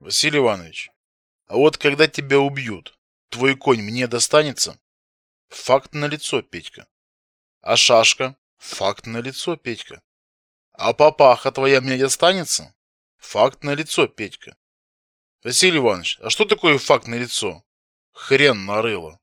Василий Иванович, а вот когда тебя убьют, твой конь мне достанется? Факт на лицо, Петька. А шашка? Факт на лицо, Петька. А папаха твоя мне достанется? Факт на лицо, Петька. Василий Иванович, а что такое факт на лицо? Хрен нарыло.